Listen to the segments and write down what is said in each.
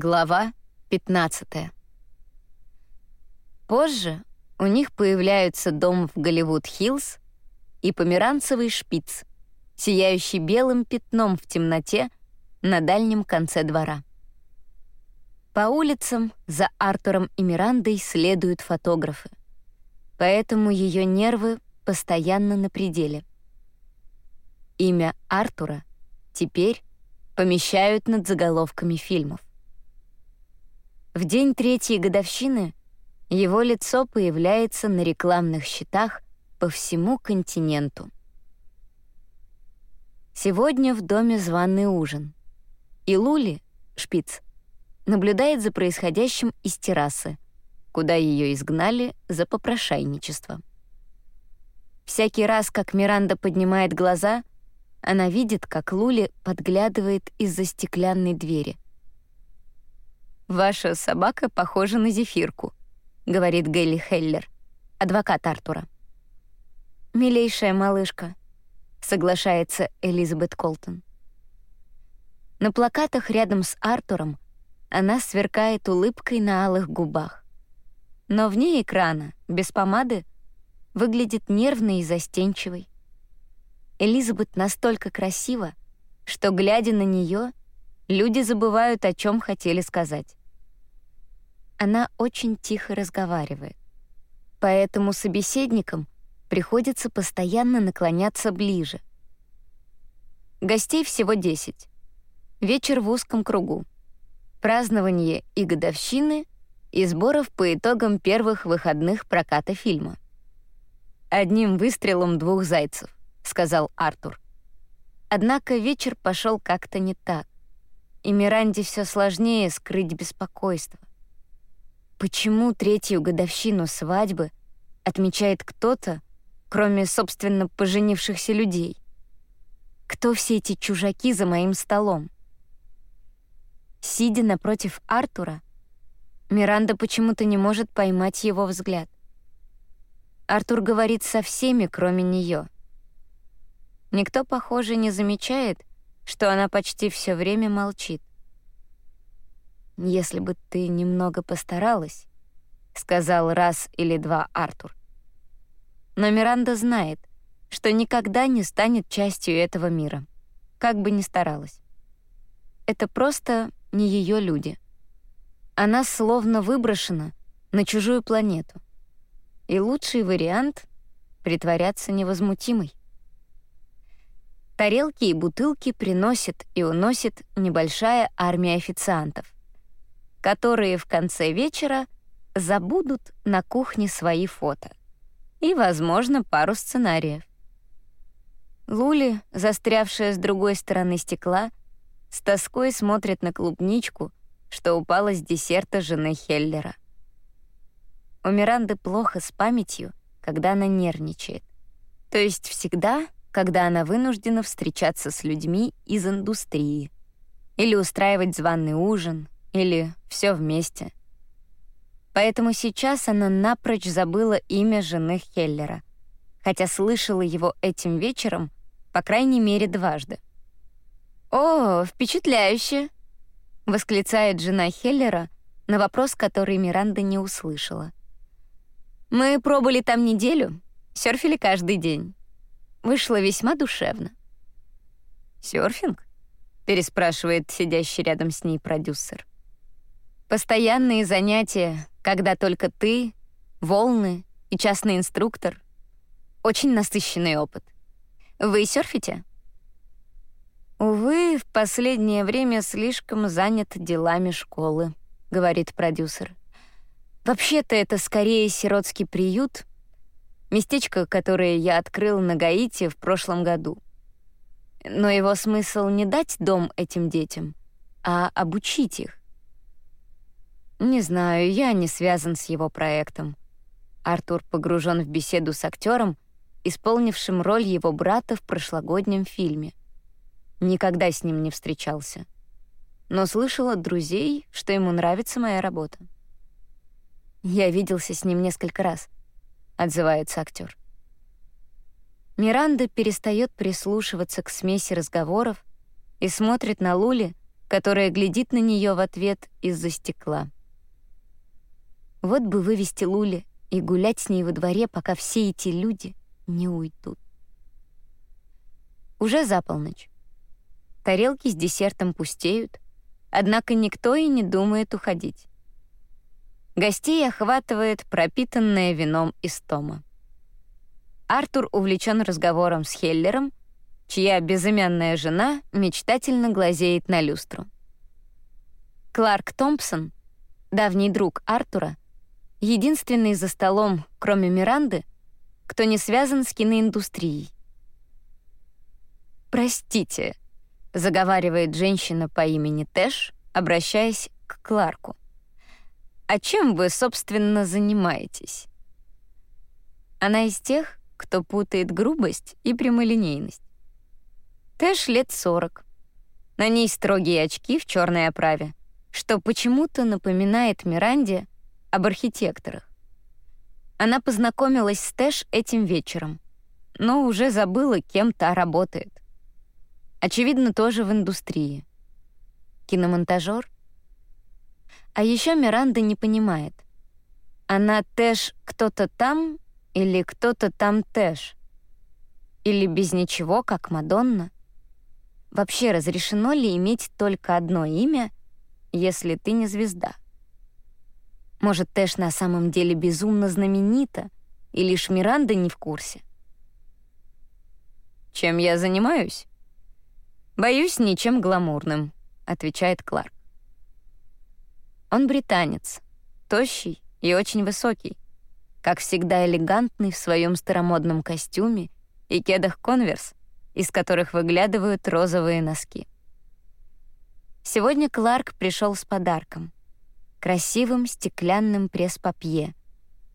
Глава 15. Позже у них появляются дом в Голливуд-Хиллз и померанцевый шпиц, сияющий белым пятном в темноте на дальнем конце двора. По улицам за Артуром и Мирандой следуют фотографы, поэтому ее нервы постоянно на пределе. Имя Артура теперь помещают над заголовками фильмов. В день третьей годовщины его лицо появляется на рекламных щитах по всему континенту. Сегодня в доме званый ужин. И Лули, шпиц, наблюдает за происходящим из террасы, куда ее изгнали за попрошайничество. Всякий раз, как Миранда поднимает глаза, она видит, как Лули подглядывает из-за стеклянной двери — «Ваша собака похожа на зефирку», — говорит Гелли Хеллер, адвокат Артура. «Милейшая малышка», — соглашается Элизабет Колтон. На плакатах рядом с Артуром она сверкает улыбкой на алых губах. Но вне экрана, без помады, выглядит нервной и застенчивой. Элизабет настолько красива, что, глядя на нее, люди забывают, о чем хотели сказать. Она очень тихо разговаривает. Поэтому собеседникам приходится постоянно наклоняться ближе. Гостей всего 10. Вечер в узком кругу. Празднование и годовщины, и сборов по итогам первых выходных проката фильма. «Одним выстрелом двух зайцев», — сказал Артур. Однако вечер пошел как-то не так, и Миранде все сложнее скрыть беспокойство. Почему третью годовщину свадьбы отмечает кто-то, кроме, собственно, поженившихся людей? Кто все эти чужаки за моим столом? Сидя напротив Артура, Миранда почему-то не может поймать его взгляд. Артур говорит со всеми, кроме нее. Никто, похоже, не замечает, что она почти все время молчит если бы ты немного постаралась», — сказал раз или два Артур. Но Миранда знает, что никогда не станет частью этого мира, как бы ни старалась. Это просто не ее люди. Она словно выброшена на чужую планету. И лучший вариант — притворяться невозмутимой. Тарелки и бутылки приносит и уносит небольшая армия официантов которые в конце вечера забудут на кухне свои фото. И, возможно, пару сценариев. Лули, застрявшая с другой стороны стекла, с тоской смотрит на клубничку, что упала с десерта жены Хеллера. У Миранды плохо с памятью, когда она нервничает. То есть всегда, когда она вынуждена встречаться с людьми из индустрии или устраивать званый ужин, или все вместе. Поэтому сейчас она напрочь забыла имя жены Хеллера, хотя слышала его этим вечером, по крайней мере, дважды. «О, впечатляюще!» — восклицает жена Хеллера на вопрос, который Миранда не услышала. «Мы пробыли там неделю, серфили каждый день. Вышло весьма душевно». «Серфинг?» — переспрашивает сидящий рядом с ней продюсер. Постоянные занятия, когда только ты, волны и частный инструктор. Очень насыщенный опыт. Вы серфите? Увы, в последнее время слишком занят делами школы, говорит продюсер. Вообще-то это скорее сиротский приют, местечко, которое я открыл на Гаити в прошлом году. Но его смысл не дать дом этим детям, а обучить их. Не знаю, я не связан с его проектом. Артур погружен в беседу с актером, исполнившим роль его брата в прошлогоднем фильме. Никогда с ним не встречался. Но слышал от друзей, что ему нравится моя работа. Я виделся с ним несколько раз, отзывается актер. Миранда перестает прислушиваться к смеси разговоров и смотрит на Лули, которая глядит на нее в ответ из-за стекла. Вот бы вывести Лули и гулять с ней во дворе, пока все эти люди не уйдут. Уже за полночь. Тарелки с десертом пустеют, однако никто и не думает уходить. Гостей охватывает пропитанное вином истома. Артур увлечен разговором с Хеллером, чья безымянная жена мечтательно глазеет на люстру. Кларк Томпсон, давний друг Артура, единственный за столом, кроме Миранды, кто не связан с киноиндустрией. «Простите», — заговаривает женщина по имени Тэш, обращаясь к Кларку. «А чем вы, собственно, занимаетесь?» Она из тех, кто путает грубость и прямолинейность. Тэш лет сорок. На ней строгие очки в черной оправе, что почему-то напоминает Миранде об архитекторах. Она познакомилась с Тэш этим вечером, но уже забыла, кем та работает. Очевидно, тоже в индустрии. Киномонтажер? А еще Миранда не понимает. Она Тэш кто-то там или кто-то там Тэш? Или без ничего, как Мадонна? Вообще разрешено ли иметь только одно имя, если ты не звезда? Может, Тэш на самом деле безумно знаменита, и лишь Миранда не в курсе? «Чем я занимаюсь?» «Боюсь, ничем гламурным», — отвечает Кларк. Он британец, тощий и очень высокий, как всегда элегантный в своем старомодном костюме и кедах «Конверс», из которых выглядывают розовые носки. Сегодня Кларк пришел с подарком — красивым стеклянным пресс-папье,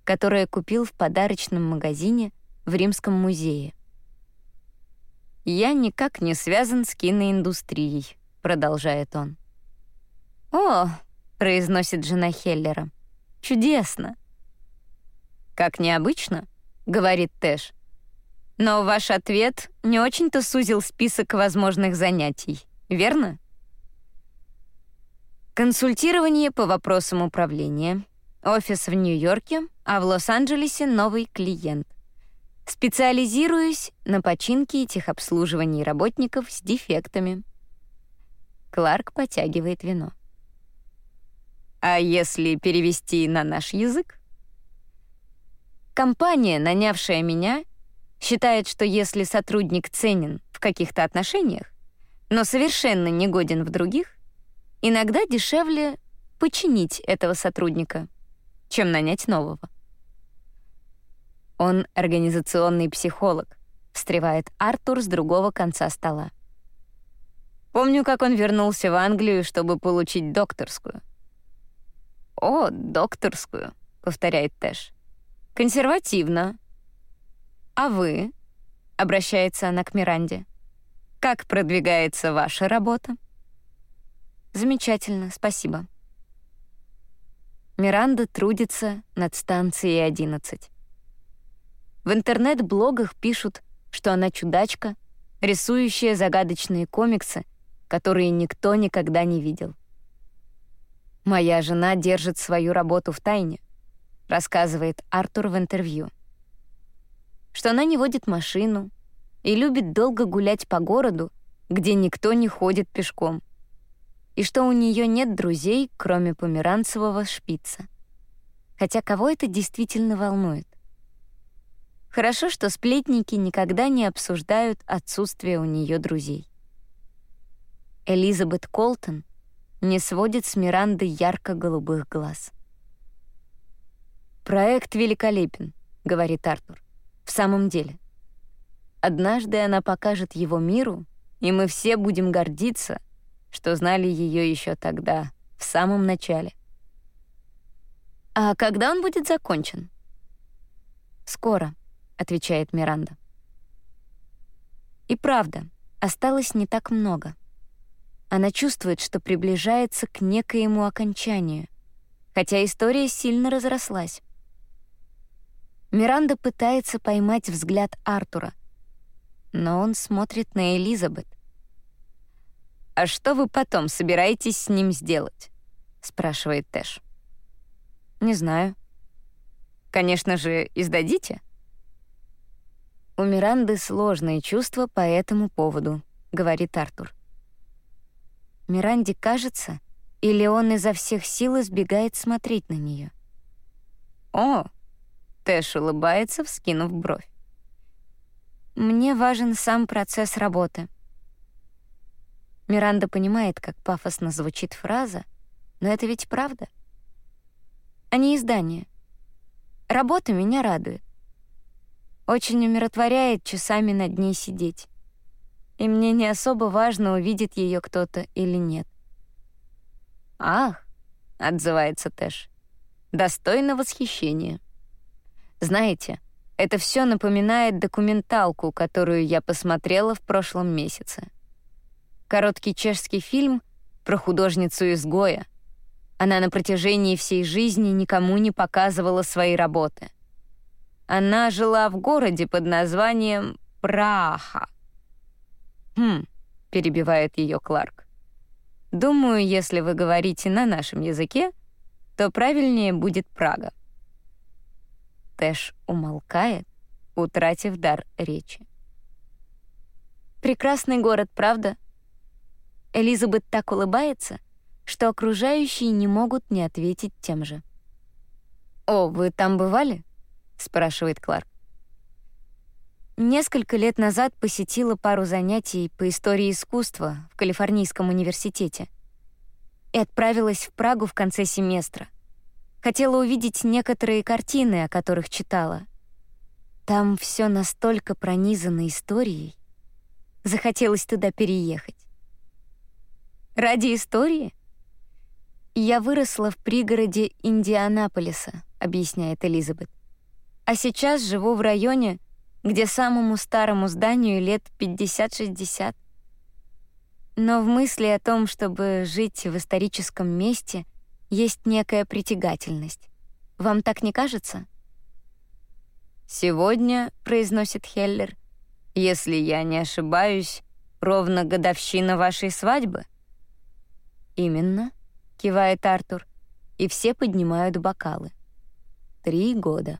которое купил в подарочном магазине в Римском музее. «Я никак не связан с киноиндустрией», — продолжает он. «О», — произносит жена Хеллера, — «чудесно». «Как необычно», — говорит Тэш. «Но ваш ответ не очень-то сузил список возможных занятий, верно?» Консультирование по вопросам управления. Офис в Нью-Йорке, а в Лос-Анджелесе новый клиент. Специализируюсь на починке и техобслуживании работников с дефектами. Кларк потягивает вино. А если перевести на наш язык? Компания, нанявшая меня, считает, что если сотрудник ценен в каких-то отношениях, но совершенно негоден в других, Иногда дешевле починить этого сотрудника, чем нанять нового. Он организационный психолог, встревает Артур с другого конца стола. Помню, как он вернулся в Англию, чтобы получить докторскую. «О, докторскую», — повторяет Тэш. «Консервативно». «А вы?» — обращается она к Миранде. «Как продвигается ваша работа?» Замечательно, спасибо. Миранда трудится над станцией 11. В интернет-блогах пишут, что она чудачка, рисующая загадочные комиксы, которые никто никогда не видел. «Моя жена держит свою работу в тайне», — рассказывает Артур в интервью. Что она не водит машину и любит долго гулять по городу, где никто не ходит пешком — и что у нее нет друзей, кроме померанцевого шпица. Хотя кого это действительно волнует? Хорошо, что сплетники никогда не обсуждают отсутствие у нее друзей. Элизабет Колтон не сводит с Миранды ярко-голубых глаз. «Проект великолепен», — говорит Артур. «В самом деле. Однажды она покажет его миру, и мы все будем гордиться, что знали ее еще тогда, в самом начале. «А когда он будет закончен?» «Скоро», — отвечает Миранда. И правда, осталось не так много. Она чувствует, что приближается к некоему окончанию, хотя история сильно разрослась. Миранда пытается поймать взгляд Артура, но он смотрит на Элизабет — «А что вы потом собираетесь с ним сделать?» — спрашивает Тэш. «Не знаю». «Конечно же, издадите?» «У Миранды сложные чувства по этому поводу», — говорит Артур. Миранде кажется, или он изо всех сил избегает смотреть на нее. «О!» — Тэш улыбается, вскинув бровь. «Мне важен сам процесс работы». Миранда понимает, как пафосно звучит фраза, но это ведь правда. А не издание. Работа меня радует. Очень умиротворяет часами над ней сидеть. И мне не особо важно, увидит ее кто-то или нет. «Ах!» — отзывается Тэш. «Достойно восхищения. Знаете, это все напоминает документалку, которую я посмотрела в прошлом месяце. Короткий чешский фильм про художницу-изгоя. Она на протяжении всей жизни никому не показывала свои работы. Она жила в городе под названием Праха. «Хм», — перебивает ее Кларк. «Думаю, если вы говорите на нашем языке, то правильнее будет Прага». Тэш умолкает, утратив дар речи. «Прекрасный город, правда?» Элизабет так улыбается, что окружающие не могут не ответить тем же. «О, вы там бывали?» — спрашивает Кларк. Несколько лет назад посетила пару занятий по истории искусства в Калифорнийском университете и отправилась в Прагу в конце семестра. Хотела увидеть некоторые картины, о которых читала. Там все настолько пронизано историей. Захотелось туда переехать. Ради истории? Я выросла в пригороде Индианаполиса, объясняет Элизабет. А сейчас живу в районе, где самому старому зданию лет 50-60. Но в мысли о том, чтобы жить в историческом месте, есть некая притягательность. Вам так не кажется? «Сегодня», — произносит Хеллер, — «если я не ошибаюсь, ровно годовщина вашей свадьбы». «Именно», — кивает Артур, и все поднимают бокалы. «Три года».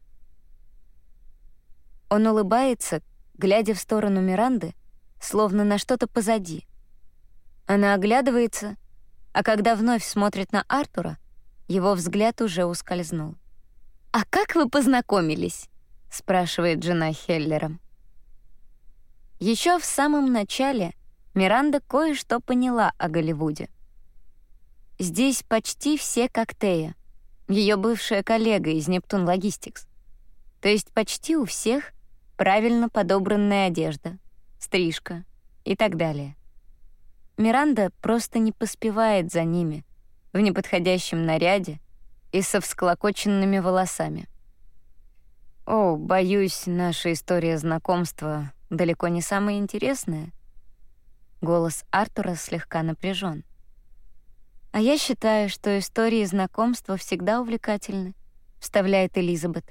Он улыбается, глядя в сторону Миранды, словно на что-то позади. Она оглядывается, а когда вновь смотрит на Артура, его взгляд уже ускользнул. «А как вы познакомились?» — спрашивает жена Хеллера. Еще в самом начале Миранда кое-что поняла о Голливуде. Здесь почти все как Тея, ее бывшая коллега из Нептун Логистикс. То есть почти у всех правильно подобранная одежда, стрижка и так далее. Миранда просто не поспевает за ними в неподходящем наряде и со всклокоченными волосами. О, боюсь, наша история знакомства далеко не самая интересная. Голос Артура слегка напряжен. А я считаю, что истории знакомства всегда увлекательны, вставляет Элизабет.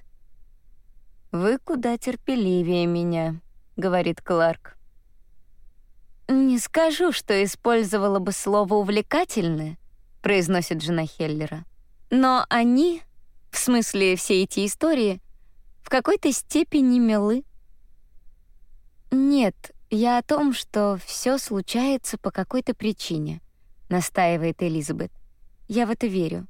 «Вы куда терпеливее меня», — говорит Кларк. «Не скажу, что использовала бы слово «увлекательное», — произносит жена Хеллера. «Но они, в смысле все эти истории, в какой-то степени милы». «Нет, я о том, что все случается по какой-то причине», — настаивает Элизабет. «Я в это верю.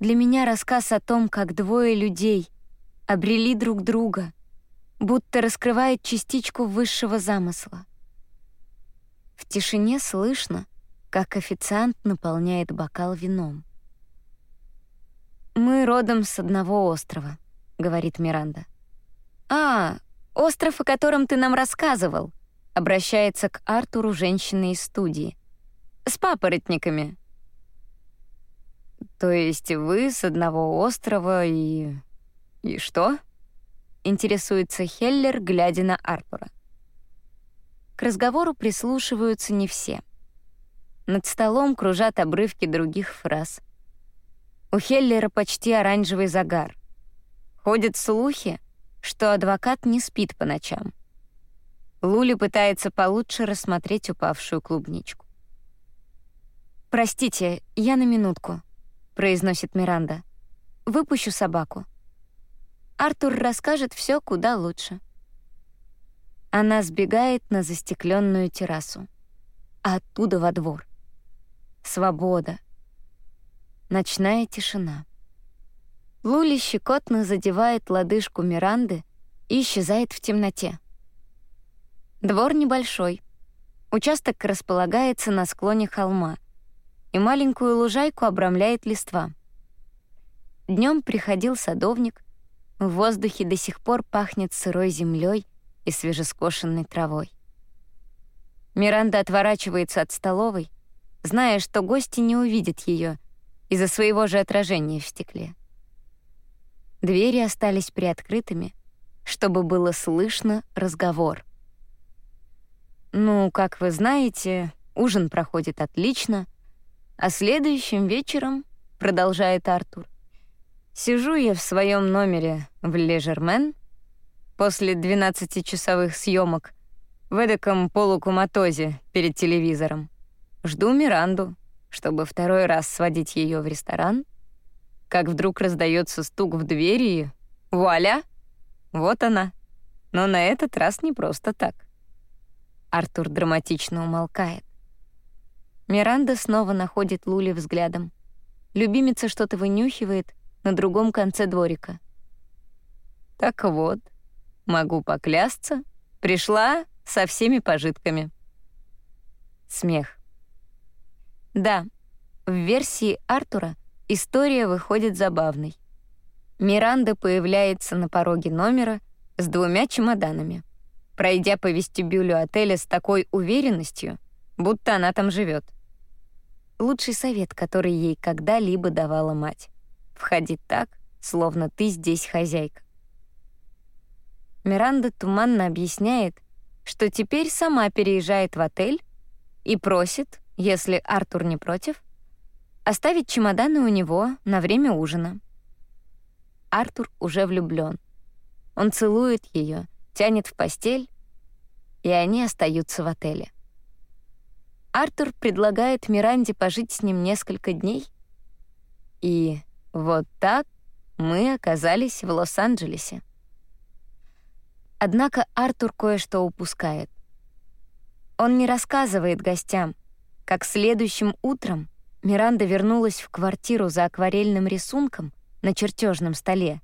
Для меня рассказ о том, как двое людей — обрели друг друга, будто раскрывает частичку высшего замысла. В тишине слышно, как официант наполняет бокал вином. «Мы родом с одного острова», — говорит Миранда. «А, остров, о котором ты нам рассказывал», — обращается к Артуру женщина из студии. «С папоротниками». «То есть вы с одного острова и «И что?» — интересуется Хеллер, глядя на Артура. К разговору прислушиваются не все. Над столом кружат обрывки других фраз. У Хеллера почти оранжевый загар. Ходят слухи, что адвокат не спит по ночам. Лули пытается получше рассмотреть упавшую клубничку. «Простите, я на минутку», — произносит Миранда. «Выпущу собаку. Артур расскажет все куда лучше». Она сбегает на застекленную террасу, а оттуда во двор. Свобода. Ночная тишина. Лули щекотно задевает лодыжку Миранды и исчезает в темноте. Двор небольшой. Участок располагается на склоне холма, и маленькую лужайку обрамляет листва. Днем приходил садовник, в воздухе до сих пор пахнет сырой землей и свежескошенной травой. Миранда отворачивается от столовой, зная, что гости не увидят ее из-за своего же отражения в стекле. Двери остались приоткрытыми, чтобы было слышно разговор. «Ну, как вы знаете, ужин проходит отлично, а следующим вечером, — продолжает Артур, — сижу я в своем номере в Лежермен после 12-часовых съемок в эдаком полукуматозе перед телевизором. Жду Миранду, чтобы второй раз сводить ее в ресторан, как вдруг раздается стук в двери и... Вуаля! Вот она. Но на этот раз не просто так. Артур драматично умолкает. Миранда снова находит Лули взглядом. Любимица что-то вынюхивает на другом конце дворика. Так вот, Могу поклясться, пришла со всеми пожитками. Смех. Да, в версии Артура история выходит забавной. Миранда появляется на пороге номера с двумя чемоданами, пройдя по вестибюлю отеля с такой уверенностью, будто она там живет. Лучший совет, который ей когда-либо давала мать. Входи так, словно ты здесь хозяйка. Миранда туманно объясняет, что теперь сама переезжает в отель и просит, если Артур не против, оставить чемоданы у него на время ужина. Артур уже влюблён. Он целует её, тянет в постель, и они остаются в отеле. Артур предлагает Миранде пожить с ним несколько дней, и вот так мы оказались в Лос-Анджелесе. Однако Артур кое-что упускает. Он не рассказывает гостям, как следующим утром Миранда вернулась в квартиру за акварельным рисунком на чертежном столе,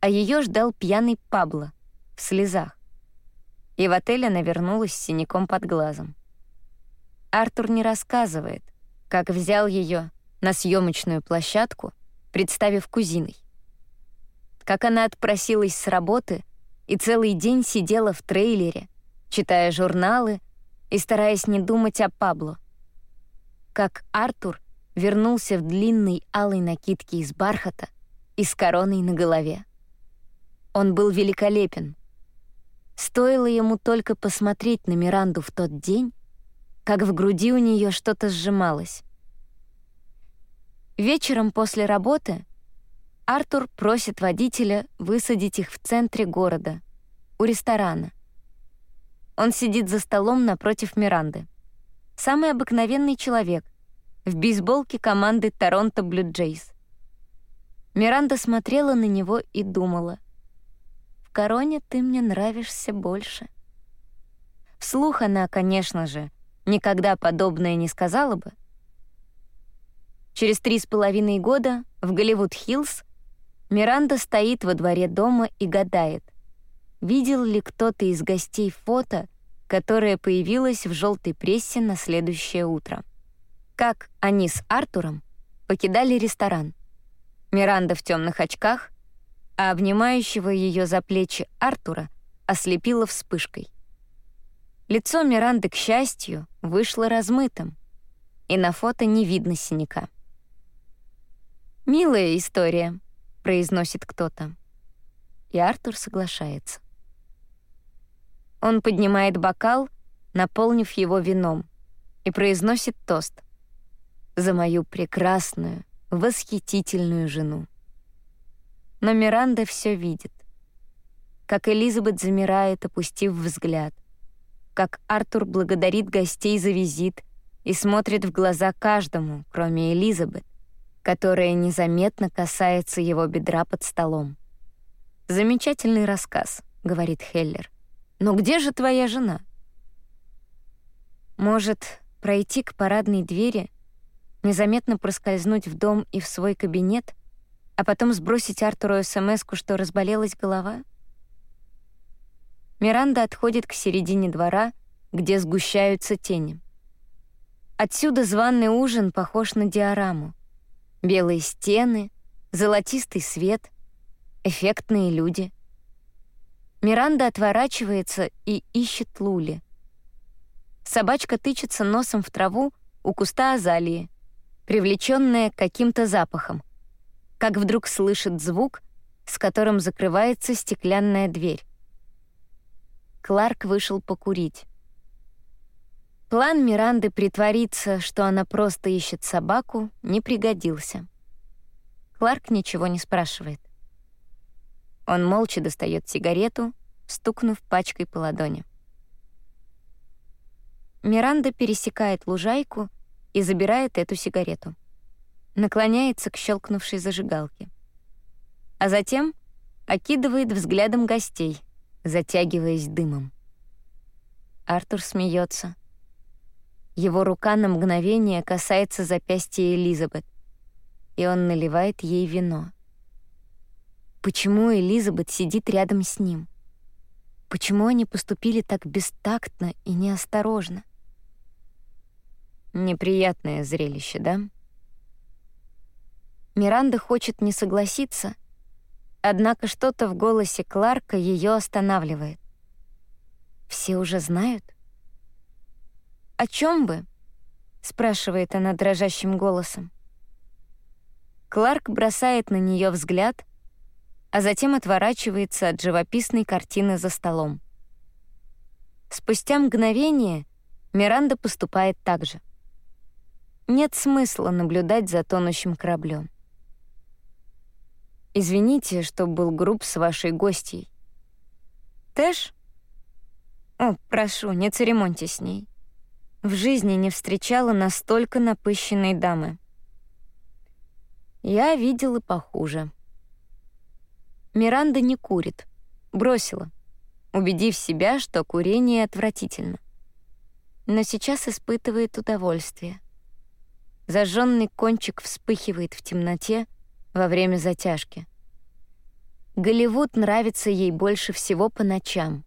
а ее ждал пьяный Пабло в слезах. И в отель она вернулась с синяком под глазом. Артур не рассказывает, как взял ее на съемочную площадку, представив кузиной. Как она отпросилась с работы и целый день сидела в трейлере, читая журналы и стараясь не думать о Пабло. Как Артур вернулся в длинной алой накидке из бархата и с короной на голове. Он был великолепен. Стоило ему только посмотреть на Миранду в тот день, как в груди у нее что-то сжималось. Вечером после работы Артур просит водителя высадить их в центре города, у ресторана. Он сидит за столом напротив Миранды. Самый обыкновенный человек, в бейсболке команды Торонто Блю Джейс. Миранда смотрела на него и думала. «В короне ты мне нравишься больше». Вслух она, конечно же, никогда подобное не сказала бы. Через три с половиной года в Голливуд-Хиллз Миранда стоит во дворе дома и гадает, видел ли кто-то из гостей фото, которое появилось в желтой прессе на следующее утро. Как они с Артуром покидали ресторан. Миранда в темных очках, а обнимающего ее за плечи Артура ослепила вспышкой. Лицо Миранды, к счастью, вышло размытым, и на фото не видно синяка. «Милая история», произносит кто-то. И Артур соглашается. Он поднимает бокал, наполнив его вином, и произносит тост за мою прекрасную, восхитительную жену. Но Миранда все видит. Как Элизабет замирает, опустив взгляд. Как Артур благодарит гостей за визит и смотрит в глаза каждому, кроме Элизабет, которая незаметно касается его бедра под столом. «Замечательный рассказ», — говорит Хеллер. «Но где же твоя жена?» Может, пройти к парадной двери, незаметно проскользнуть в дом и в свой кабинет, а потом сбросить Артуру смс что разболелась голова? Миранда отходит к середине двора, где сгущаются тени. Отсюда званный ужин похож на диораму. Белые стены, золотистый свет, эффектные люди. Миранда отворачивается и ищет Лули. Собачка тычется носом в траву у куста азалии, привлеченная каким-то запахом, как вдруг слышит звук, с которым закрывается стеклянная дверь. Кларк вышел покурить. План Миранды притвориться, что она просто ищет собаку, не пригодился. Кларк ничего не спрашивает. Он молча достает сигарету, стукнув пачкой по ладони. Миранда пересекает лужайку и забирает эту сигарету. Наклоняется к щелкнувшей зажигалке. А затем окидывает взглядом гостей, затягиваясь дымом. Артур смеется. Его рука на мгновение касается запястья Элизабет, и он наливает ей вино. Почему Элизабет сидит рядом с ним? Почему они поступили так бестактно и неосторожно? Неприятное зрелище, да? Миранда хочет не согласиться, однако что-то в голосе Кларка ее останавливает. Все уже знают? «О чем вы?» — спрашивает она дрожащим голосом. Кларк бросает на нее взгляд, а затем отворачивается от живописной картины за столом. Спустя мгновение Миранда поступает так же. Нет смысла наблюдать за тонущим кораблем. «Извините, что был груб с вашей гостьей». «Тэш?» «О, прошу, не церемоньте с ней. В жизни не встречала настолько напыщенной дамы. Я видела похуже. Миранда не курит. Бросила, убедив себя, что курение отвратительно. Но сейчас испытывает удовольствие. Зажженный кончик вспыхивает в темноте во время затяжки. Голливуд нравится ей больше всего по ночам,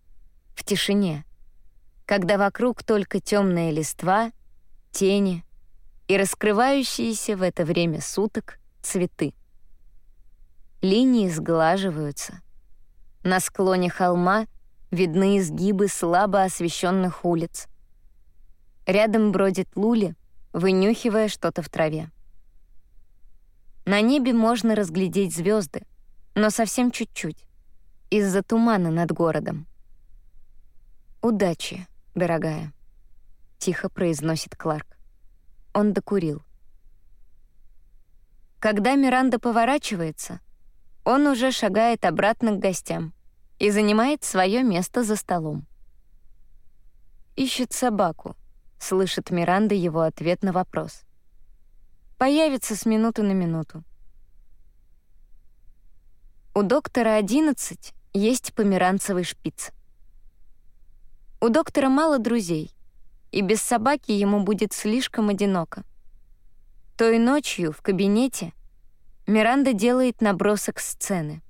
в тишине — когда вокруг только темная листва, тени и раскрывающиеся в это время суток цветы. Линии сглаживаются. На склоне холма видны изгибы слабо освещенных улиц. Рядом бродит Лули, вынюхивая что-то в траве. На небе можно разглядеть звезды, но совсем чуть-чуть, из-за тумана над городом. Удачи дорогая», — тихо произносит Кларк. Он докурил. Когда Миранда поворачивается, он уже шагает обратно к гостям и занимает свое место за столом. «Ищет собаку», — слышит Миранда его ответ на вопрос. «Появится с минуты на минуту». У доктора 11 есть померанцевый шпиц. У доктора мало друзей, и без собаки ему будет слишком одиноко. Той ночью в кабинете Миранда делает набросок сцены.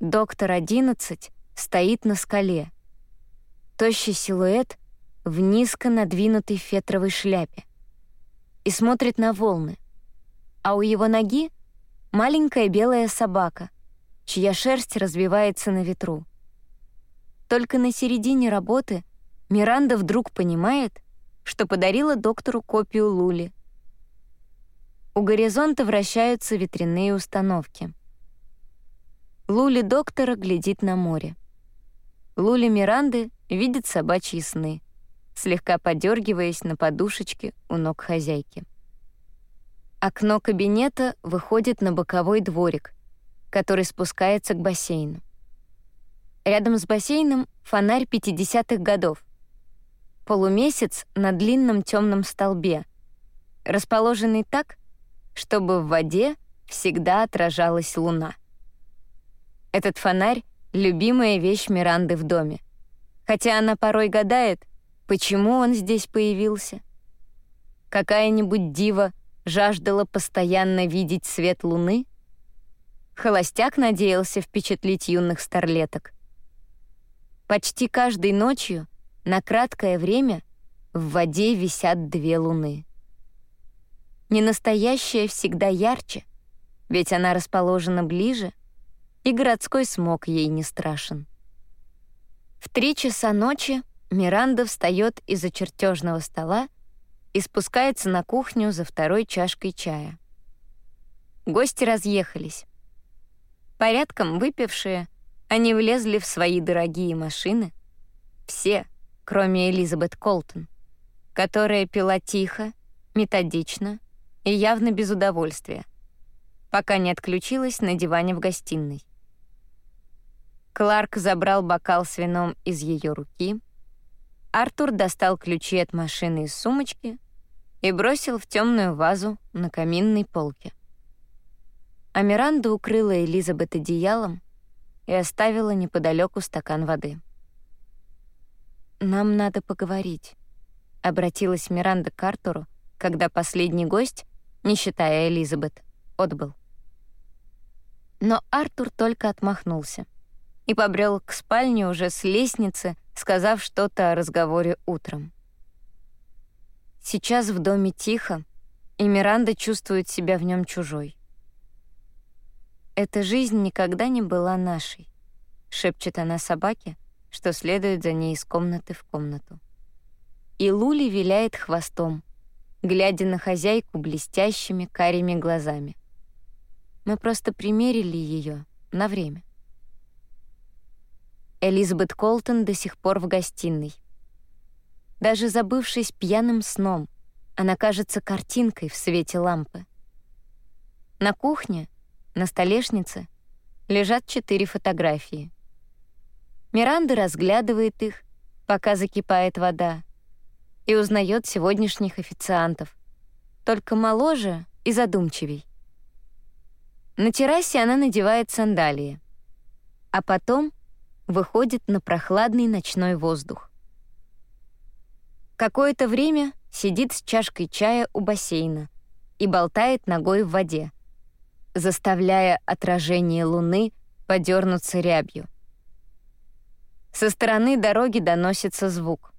Доктор 11 стоит на скале. Тощий силуэт в низко надвинутой фетровой шляпе и смотрит на волны, а у его ноги маленькая белая собака, чья шерсть развивается на ветру. Только на середине работы Миранда вдруг понимает, что подарила доктору копию Лули. У горизонта вращаются ветряные установки. Лули доктора глядит на море. Лули Миранды видит собачьи сны, слегка подергиваясь на подушечке у ног хозяйки. Окно кабинета выходит на боковой дворик, который спускается к бассейну. Рядом с бассейном фонарь 50-х годов. полумесяц на длинном темном столбе, расположенный так, чтобы в воде всегда отражалась луна. Этот фонарь — любимая вещь Миранды в доме, хотя она порой гадает, почему он здесь появился. Какая-нибудь дива жаждала постоянно видеть свет луны? Холостяк надеялся впечатлить юных старлеток. Почти каждой ночью на краткое время в воде висят две луны. Ненастоящая всегда ярче, ведь она расположена ближе, и городской смог ей не страшен. В три часа ночи Миранда встает из-за чертежного стола и спускается на кухню за второй чашкой чая. Гости разъехались. Порядком выпившие, они влезли в свои дорогие машины. Все, кроме Элизабет Колтон, которая пила тихо, методично и явно без удовольствия, пока не отключилась на диване в гостиной. Кларк забрал бокал с вином из ее руки. Артур достал ключи от машины из сумочки и бросил в темную вазу на каминной полке. А укрыла Элизабет одеялом и оставила неподалеку стакан воды. «Нам надо поговорить», — обратилась Миранда к Артуру, когда последний гость, не считая Элизабет, отбыл. Но Артур только отмахнулся и побрел к спальне уже с лестницы, сказав что-то о разговоре утром. Сейчас в доме тихо, и Миранда чувствует себя в нем чужой. «Эта жизнь никогда не была нашей», — шепчет она собаке, что следует за ней из комнаты в комнату. И Лули виляет хвостом, глядя на хозяйку блестящими карими глазами. Мы просто примерили ее на время. Элизабет Колтон до сих пор в гостиной. Даже забывшись пьяным сном, она кажется картинкой в свете лампы. На кухне, на столешнице, лежат четыре фотографии. Миранда разглядывает их, пока закипает вода, и узнает сегодняшних официантов, только моложе и задумчивей. На террасе она надевает сандалии, а потом выходит на прохладный ночной воздух. Какое-то время сидит с чашкой чая у бассейна и болтает ногой в воде, заставляя отражение луны подернуться рябью. Со стороны дороги доносится звук.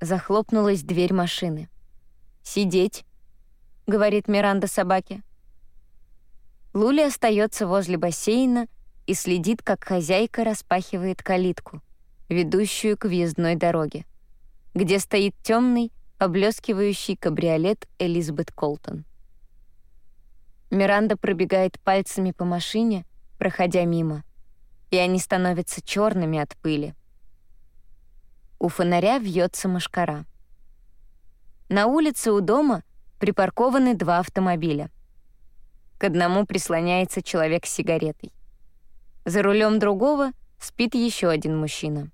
Захлопнулась дверь машины. «Сидеть», — говорит Миранда собаке. Лули остается возле бассейна и следит, как хозяйка распахивает калитку, ведущую к въездной дороге, где стоит темный, поблескивающий кабриолет Элизабет Колтон. Миранда пробегает пальцами по машине, проходя мимо, и они становятся черными от пыли. У фонаря вьется мошкара. На улице у дома припаркованы два автомобиля. К одному прислоняется человек с сигаретой. За рулем другого спит еще один мужчина.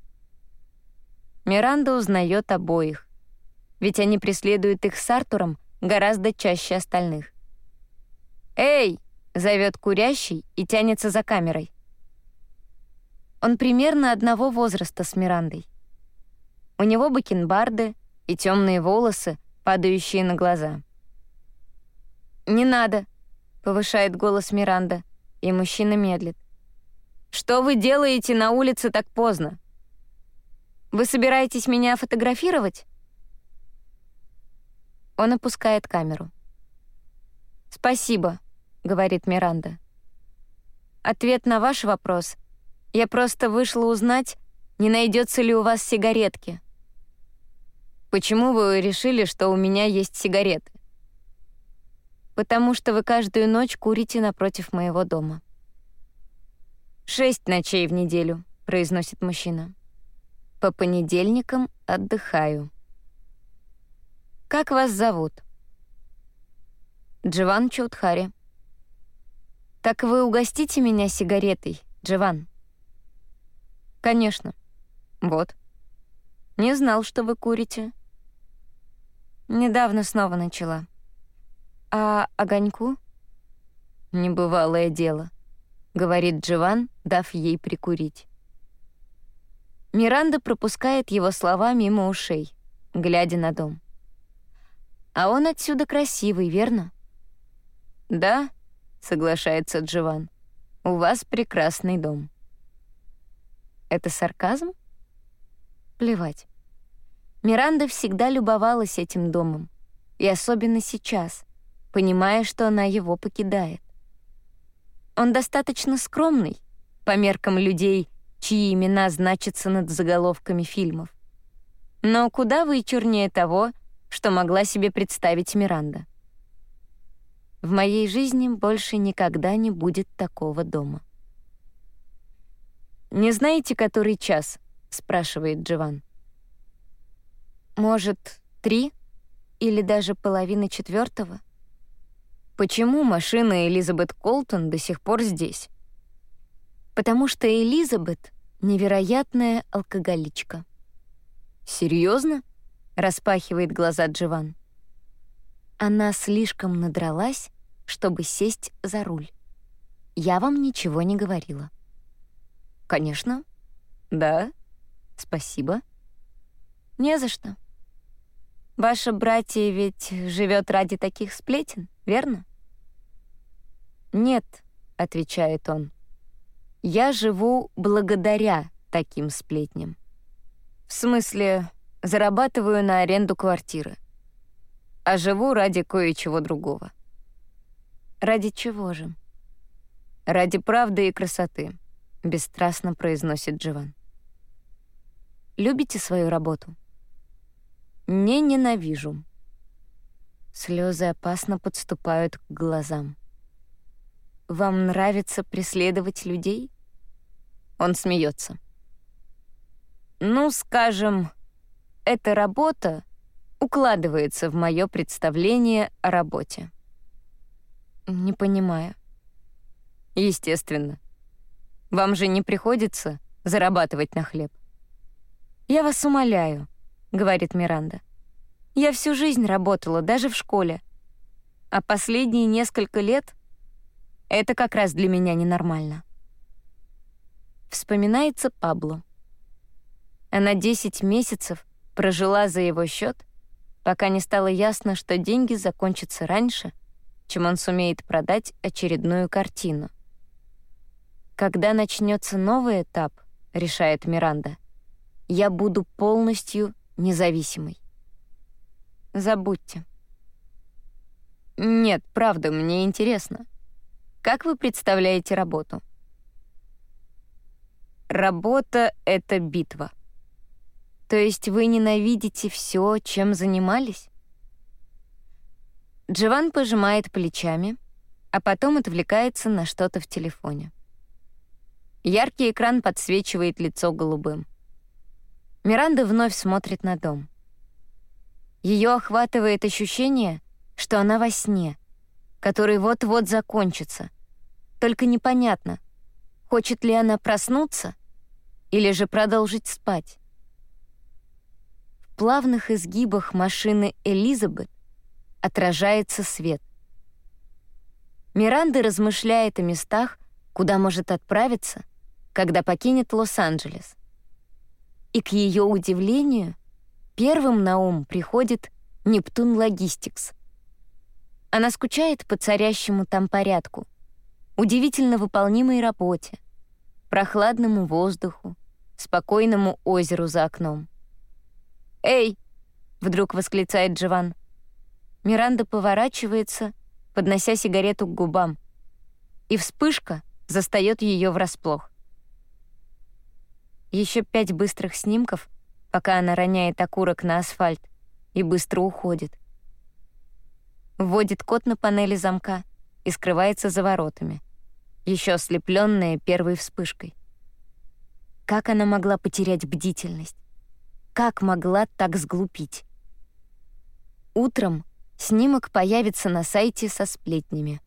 Миранда узнает обоих, ведь они преследуют их с Артуром гораздо чаще остальных. «Эй!» — зовет курящий и тянется за камерой. Он примерно одного возраста с Мирандой. У него бакенбарды и темные волосы, падающие на глаза. «Не надо», — повышает голос Миранда, и мужчина медлит. Что вы делаете на улице так поздно? Вы собираетесь меня фотографировать? Он опускает камеру. «Спасибо», — говорит Миранда. «Ответ на ваш вопрос. Я просто вышла узнать, не найдется ли у вас сигаретки». «Почему вы решили, что у меня есть сигареты?» «Потому что вы каждую ночь курите напротив моего дома». «Шесть ночей в неделю», — произносит мужчина. «По понедельникам отдыхаю». «Как вас зовут?» «Дживан Чаудхари». «Так вы угостите меня сигаретой, Дживан?» «Конечно. Вот. Не знал, что вы курите. Недавно снова начала. А огоньку? Небывалое дело, говорит Джован, дав ей прикурить. Миранда пропускает его слова мимо ушей, глядя на дом. А он отсюда красивый, верно? Да, соглашается Джован. У вас прекрасный дом. Это сарказм? Плевать. Миранда всегда любовалась этим домом, и особенно сейчас, понимая, что она его покидает. Он достаточно скромный, по меркам людей, чьи имена значатся над заголовками фильмов. Но куда вычурнее того, что могла себе представить Миранда. В моей жизни больше никогда не будет такого дома. «Не знаете, который час?» — спрашивает Джован. «Может, три? Или даже половина четвертого? Почему машина Элизабет Колтон до сих пор здесь? Потому что Элизабет — невероятная алкоголичка. Серьезно? распахивает глаза Джован. Она слишком надралась, чтобы сесть за руль. Я вам ничего не говорила. Конечно. Да. Спасибо. Не за что. Ваша братья ведь живет ради таких сплетен, верно? Нет, отвечает он. Я живу благодаря таким сплетням. В смысле, зарабатываю на аренду квартиры. А живу ради кое-чего другого. Ради чего же? Ради правды и красоты, бесстрастно произносит Джован. Любите свою работу? Не ненавижу. Слезы опасно подступают к глазам. Вам нравится преследовать людей? Он смеется. Ну, скажем, эта работа укладывается в мое представление о работе. Не понимаю. Естественно. Вам же не приходится зарабатывать на хлеб. Я вас умоляю, говорит Миранда. Я всю жизнь работала, даже в школе. А последние несколько лет — это как раз для меня ненормально. Вспоминается Пабло. Она 10 месяцев прожила за его счет, пока не стало ясно, что деньги закончатся раньше, чем он сумеет продать очередную картину. Когда начнется новый этап, решает Миранда, я буду полностью независимой. Забудьте. Нет, правда, мне интересно. Как вы представляете работу? Работа — это битва. То есть вы ненавидите все, чем занимались? Джован пожимает плечами, а потом отвлекается на что-то в телефоне. Яркий экран подсвечивает лицо голубым. Миранда вновь смотрит на дом. Ее охватывает ощущение, что она во сне, который вот-вот закончится. Только непонятно, хочет ли она проснуться или же продолжить спать. В плавных изгибах машины Элизабет отражается свет. Миранда размышляет о местах, куда может отправиться, когда покинет Лос-Анджелес — и, к ее удивлению, первым на ум приходит Нептун Логистикс. Она скучает по царящему там порядку, удивительно выполнимой работе, прохладному воздуху, спокойному озеру за окном. «Эй!» — вдруг восклицает Джован. Миранда поворачивается, поднося сигарету к губам, и вспышка застаёт ее врасплох. Еще пять быстрых снимков, пока она роняет окурок на асфальт и быстро уходит. Вводит код на панели замка и скрывается за воротами, еще ослепленная первой вспышкой. Как она могла потерять бдительность? Как могла так сглупить? Утром снимок появится на сайте со сплетнями.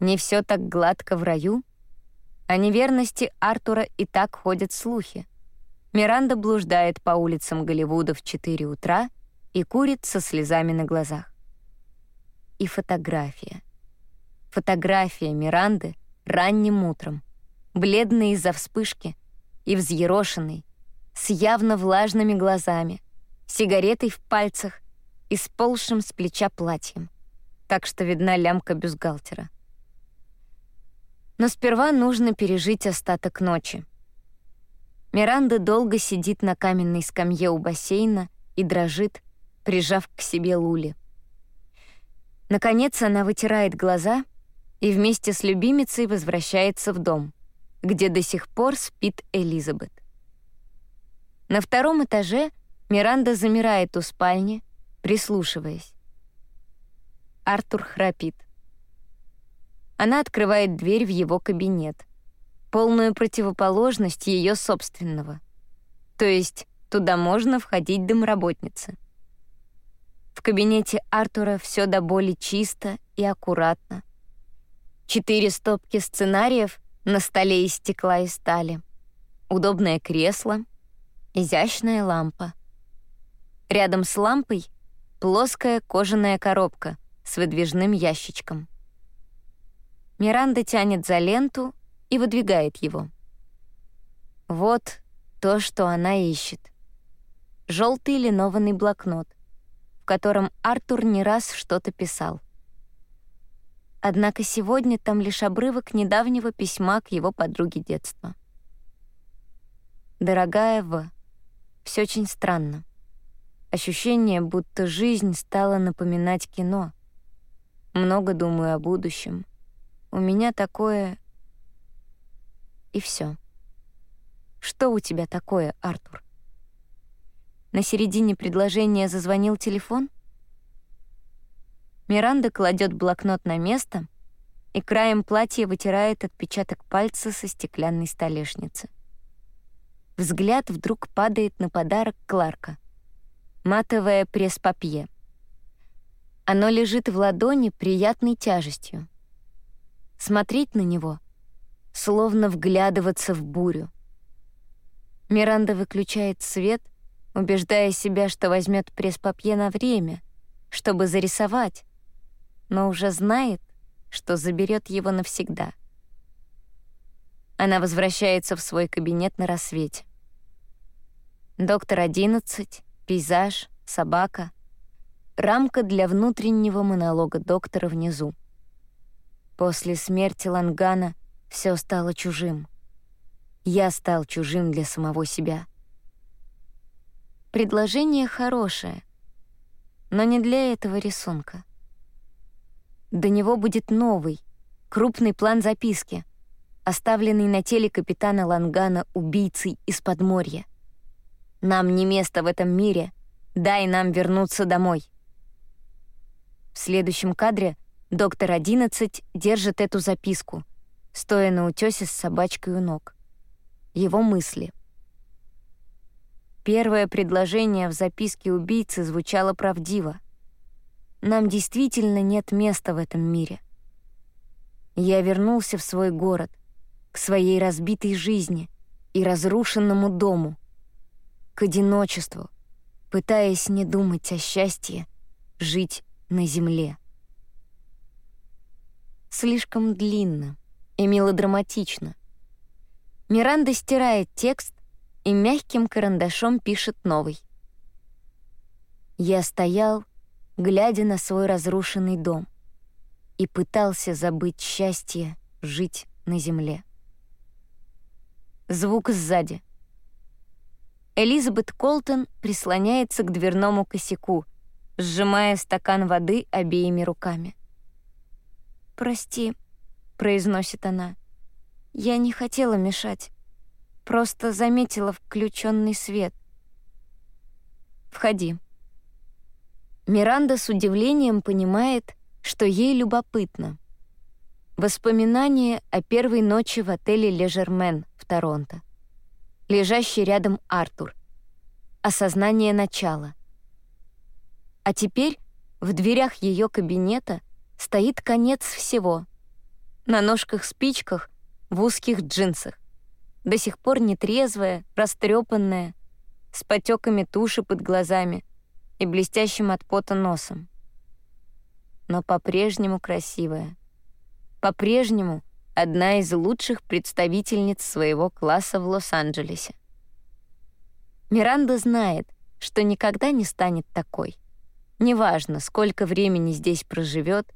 Не все так гладко в раю — о неверности Артура и так ходят слухи. Миранда блуждает по улицам Голливуда в 4 утра и курит со слезами на глазах. И фотография. Фотография Миранды ранним утром, бледной из-за вспышки и взъерошенной, с явно влажными глазами, сигаретой в пальцах и сползшим с плеча платьем, так что видна лямка бюстгальтера. Но сперва нужно пережить остаток ночи. Миранда долго сидит на каменной скамье у бассейна и дрожит, прижав к себе Лули. Наконец она вытирает глаза и вместе с любимицей возвращается в дом, где до сих пор спит Элизабет. На втором этаже Миранда замирает у спальни, прислушиваясь. Артур храпит. Она открывает дверь в его кабинет, полную противоположность ее собственного. То есть туда можно входить домработнице. В кабинете Артура все до боли чисто и аккуратно. Четыре стопки сценариев на столе из стекла и стали. Удобное кресло, изящная лампа. Рядом с лампой плоская кожаная коробка с выдвижным ящичком. Миранда тянет за ленту и выдвигает его. Вот то, что она ищет. Желтый линованный блокнот — в котором Артур не раз что-то писал. Однако сегодня там лишь обрывок недавнего письма к его подруге детства. «Дорогая В, все очень странно. Ощущение, будто жизнь стала напоминать кино. Много думаю о будущем. У меня такое... И все. Что у тебя такое, Артур? На середине предложения зазвонил телефон. Миранда кладет блокнот на место и краем платья вытирает отпечаток пальца со стеклянной столешницы. Взгляд вдруг падает на подарок Кларка. Матовое пресс-папье. Оно лежит в ладони приятной тяжестью. Смотреть на него — словно вглядываться в бурю. Миранда выключает свет — убеждая себя, что возьмет пресс-папье на время, чтобы зарисовать, но уже знает, что заберет его навсегда. Она возвращается в свой кабинет на рассвете. Доктор 11, пейзаж, собака, рамка для внутреннего монолога доктора внизу. После смерти Лангана все стало чужим. Я стал чужим для самого себя — Предложение хорошее, но не для этого рисунка. До него будет новый, крупный план записки, оставленный на теле капитана Лангана убийцей из Подморья. «Нам не место в этом мире, дай нам вернуться домой». В следующем кадре доктор 11 держит эту записку, стоя на утёсе с собачкой у ног. Его мысли — Первое предложение в записке убийцы звучало правдиво. Нам действительно нет места в этом мире. Я вернулся в свой город, к своей разбитой жизни и разрушенному дому, к одиночеству, пытаясь не думать о счастье, жить на земле. Слишком длинно и мелодраматично. Миранда стирает текст, и мягким карандашом пишет новый. Я стоял, глядя на свой разрушенный дом, и пытался забыть счастье жить на земле. Звук сзади. Элизабет Колтон прислоняется к дверному косяку, сжимая стакан воды обеими руками. «Прости», — произносит она, — «я не хотела мешать». Просто заметила включенный свет. «Входи». Миранда с удивлением понимает, что ей любопытно. Воспоминания о первой ночи в отеле «Лежермен» в Торонто. Лежащий рядом Артур. Осознание начала. А теперь в дверях ее кабинета стоит конец всего. На ножках-спичках, в узких джинсах до сих пор нетрезвая, растрепанная, с потеками туши под глазами, и блестящим от пота носом. Но по-прежнему красивая. По-прежнему одна из лучших представительниц своего класса в Лос-Анджелесе. Миранда знает, что никогда не станет такой. Неважно, сколько времени здесь проживет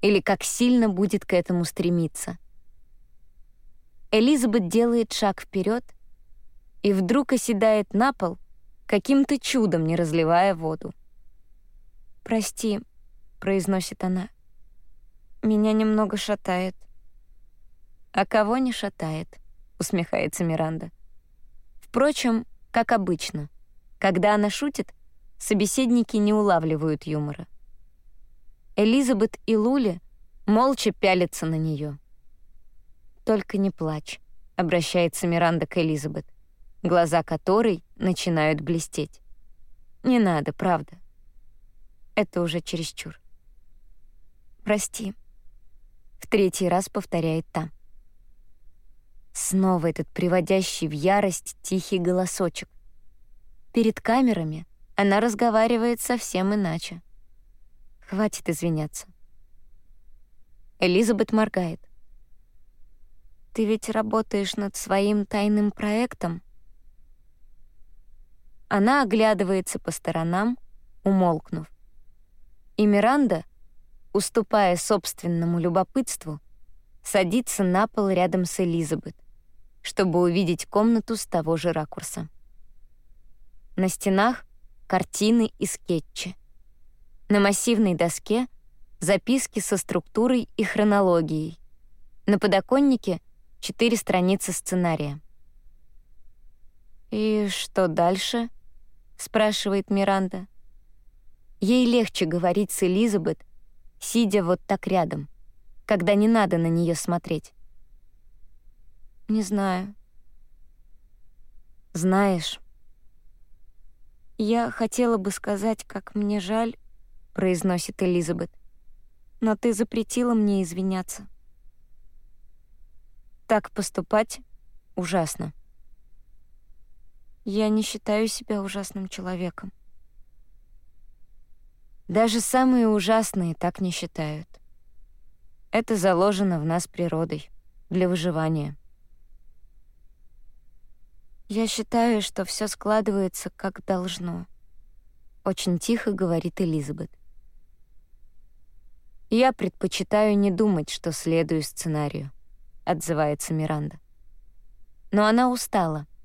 или как сильно будет к этому стремиться. Элизабет делает шаг вперед и вдруг оседает на пол, каким-то чудом не разливая воду. «Прости», — произносит она, — «меня немного шатает». «А кого не шатает?» — усмехается Миранда. Впрочем, как обычно, когда она шутит, собеседники не улавливают юмора. Элизабет и Лули молча пялятся на нее. «Только не плачь», — обращается Миранда к Элизабет глаза которой начинают блестеть. Не надо, правда. Это уже чересчур. «Прости», — в третий раз повторяет та. Снова этот приводящий в ярость тихий голосочек. Перед камерами она разговаривает совсем иначе. Хватит извиняться. Элизабет моргает. «Ты ведь работаешь над своим тайным проектом?» Она оглядывается по сторонам, умолкнув. И Миранда, уступая собственному любопытству, садится на пол рядом с Элизабет, чтобы увидеть комнату с того же ракурса. На стенах — картины и скетчи. На массивной доске — записки со структурой и хронологией. На подоконнике — четыре страницы сценария. «И что дальше?» — спрашивает Миранда. Ей легче говорить с Элизабет, сидя вот так рядом, когда не надо на нее смотреть. «Не знаю». «Знаешь...» «Я хотела бы сказать, как мне жаль», — произносит Элизабет, «но ты запретила мне извиняться». Так поступать ужасно. Я не считаю себя ужасным человеком. Даже самые ужасные так не считают. Это заложено в нас природой, для выживания. Я считаю, что все складывается как должно. Очень тихо говорит Элизабет. Я предпочитаю не думать, что следую сценарию, отзывается Миранда. Но она устала —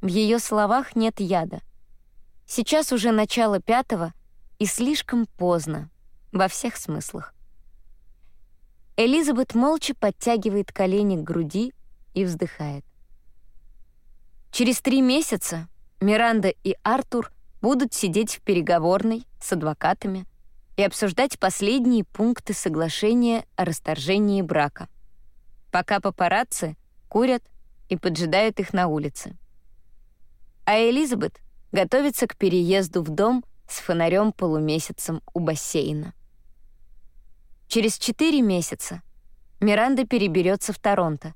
в ее словах нет яда. Сейчас уже начало пятого и слишком поздно, во всех смыслах. Элизабет молча подтягивает колени к груди и вздыхает. Через три месяца Миранда и Артур будут сидеть в переговорной с адвокатами и обсуждать последние пункты соглашения о расторжении брака, пока папарацци курят и поджидают их на улице а Элизабет готовится к переезду в дом с фонарем-полумесяцем у бассейна. Через четыре месяца Миранда переберется в Торонто,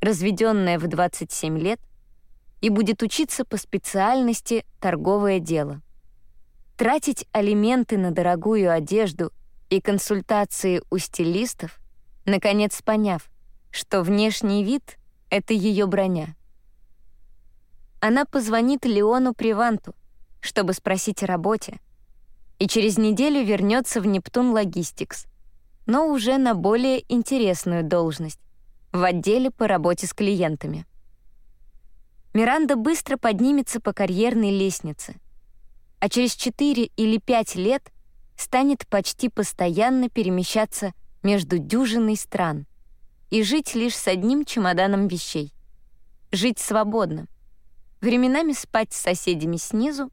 разведенная в 27 лет, и будет учиться по специальности «Торговое дело». Тратить алименты на дорогую одежду и консультации у стилистов, наконец поняв, что внешний вид — это ее броня — она позвонит Леону Приванту, чтобы спросить о работе, и через неделю вернется в Нептун Логистикс, но уже на более интересную должность в отделе по работе с клиентами. Миранда быстро поднимется по карьерной лестнице, а через 4 или 5 лет станет почти постоянно перемещаться между дюжиной стран и жить лишь с одним чемоданом вещей. Жить свободно — временами спать с соседями снизу,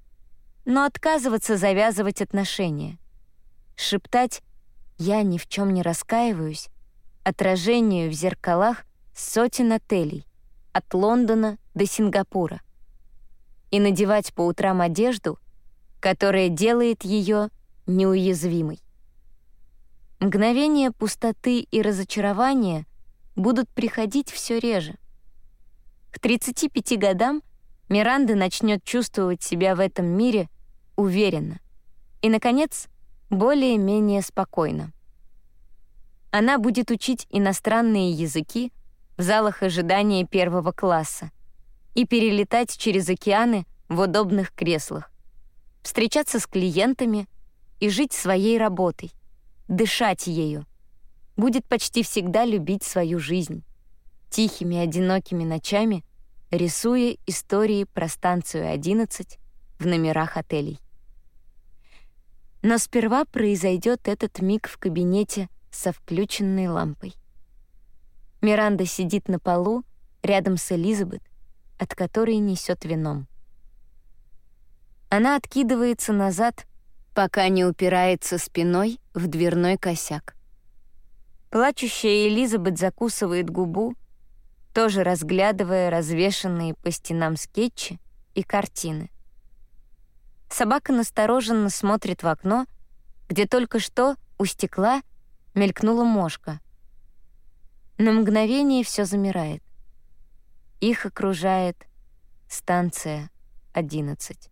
но отказываться завязывать отношения. Шептать «я ни в чем не раскаиваюсь» отражению в зеркалах сотен отелей, от Лондона до Сингапура. И надевать по утрам одежду, которая делает ее неуязвимой. Мгновения пустоты и разочарования будут приходить все реже. К 35 годам Миранда начнет чувствовать себя в этом мире уверенно, И, наконец, более-менее спокойно. Она будет учить иностранные языки в залах ожидания первого класса и перелетать через океаны в удобных креслах, встречаться с клиентами и жить своей работой, дышать ею. Будет почти всегда любить свою жизнь, тихими одинокими ночами рисуя истории про станцию 11 в номерах отелей. Но сперва произойдет этот миг в кабинете со включенной лампой. Миранда сидит на полу рядом с Элизабет, от которой несет вином. Она откидывается назад, пока не упирается спиной в дверной косяк. Плачущая Элизабет закусывает губу, тоже разглядывая развешанные по стенам скетчи и картины. Собака настороженно смотрит в окно, где только что у стекла мелькнула мошка. На мгновение все замирает. Их окружает станция 11.